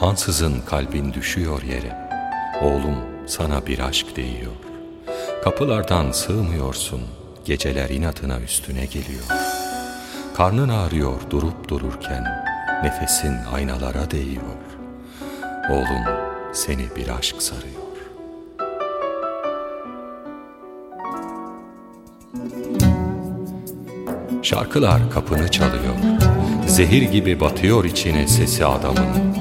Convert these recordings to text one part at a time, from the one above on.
Ansızın kalbin düşüyor yere. Oğlum sana bir aşk değiyor. Kapılardan sığmıyorsun. Geceler inatına üstüne geliyor. Karnın ağrıyor durup dururken. Nefesin aynalara değiyor. Oğlum seni bir aşk sarıyor. Şarkılar kapını çalıyor. Zehir gibi batıyor içine sesi adamın.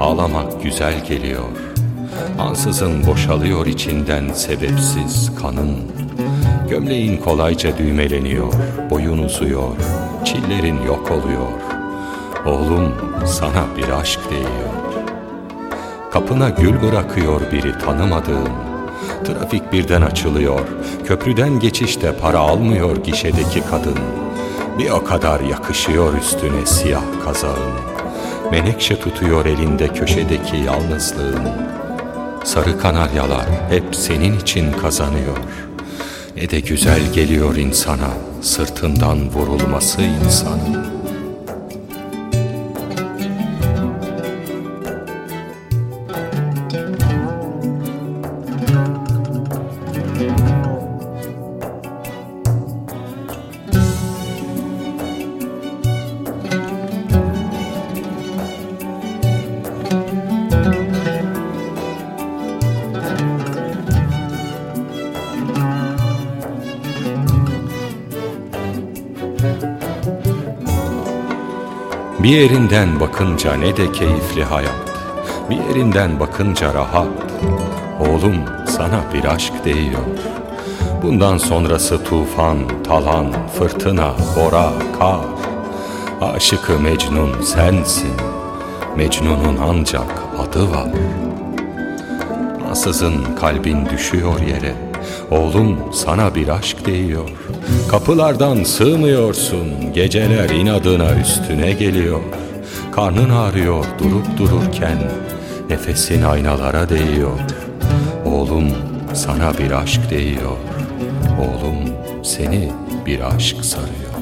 Ağlamak güzel geliyor. Ansızın boşalıyor içinden sebepsiz kanın. Gömleğin kolayca düğmeleniyor, boyun uzuyor, çillerin yok oluyor. Oğlum sana bir aşk değiyor. Kapına gül bırakıyor biri tanımadığın. Trafik birden açılıyor, köprüden geçişte para almıyor gişedeki kadın. Bir o kadar yakışıyor üstüne siyah kazağın. Menekşe tutuyor elinde köşedeki yalnızlığın. Sarı kanaryalar hep senin için kazanıyor. Ne de güzel geliyor insana, sırtından vurulması insanın. Bir yerinden bakınca ne de keyifli hayat. Bir yerinden bakınca rahat. Oğlum sana bir aşk değiyor. Bundan sonrası tufan, talan, fırtına, bora, kar. Aşıkı Mecnun sensin. Mecnun'un ancak adı var. Ansızın kalbin düşüyor yere Oğlum sana bir aşk değiyor Kapılardan sığmıyorsun Geceler inadına üstüne geliyor. Karnın ağrıyor durup dururken Nefesin aynalara değiyor. Oğlum sana bir aşk değiyor Oğlum seni bir aşk sarıyor